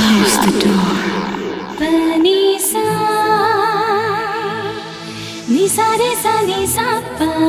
Close the door. Nisa, nisa, nisa, nisa, pa.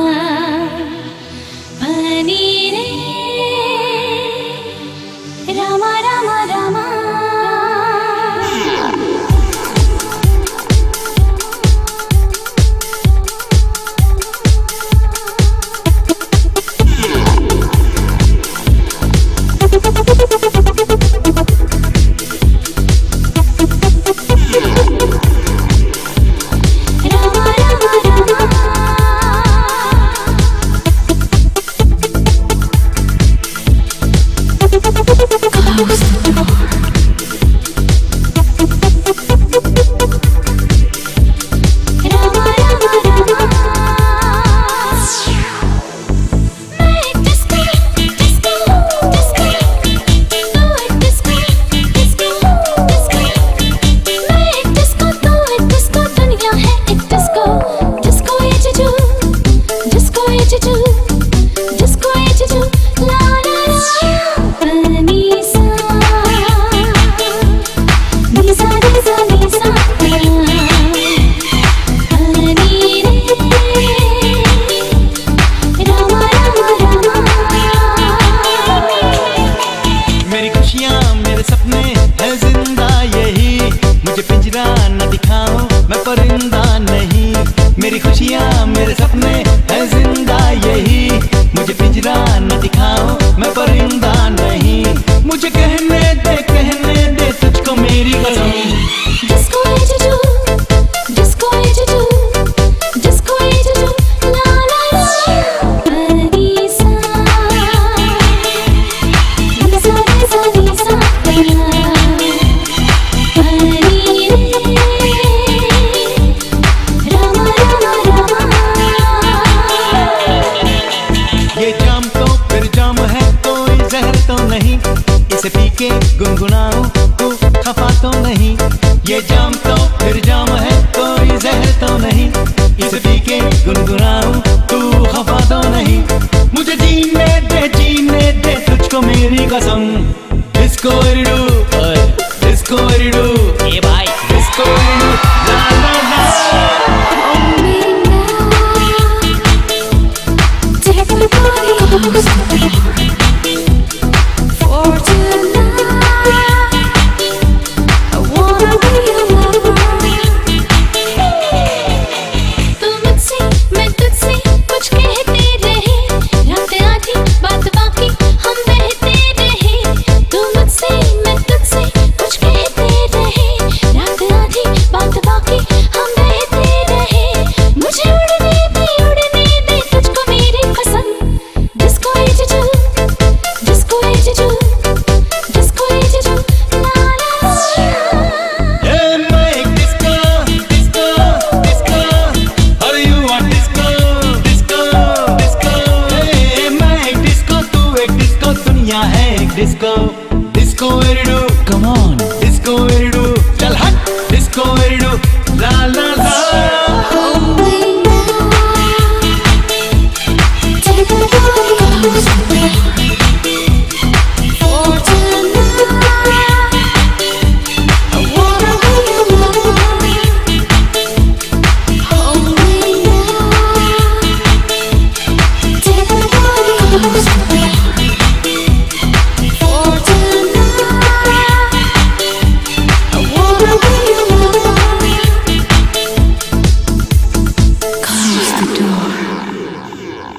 हूँ मैं परिंदा नहीं, मेरी खुशियाँ मेरे सपने है ज़िंदा यही। मुझे पिंजरा न दिखाओ नहीं, इसे पी के गुनगुनाऊं तू खफा तो नहीं। ये जाम तो फिर जाम है, कोई जहर तो नहीं। इसे पी के गुनगुनाऊं तू खफा तो नहीं। मुझे जीने दे जीने दे, तुझको मेरी कसम। इसको रिडू इसको रिडू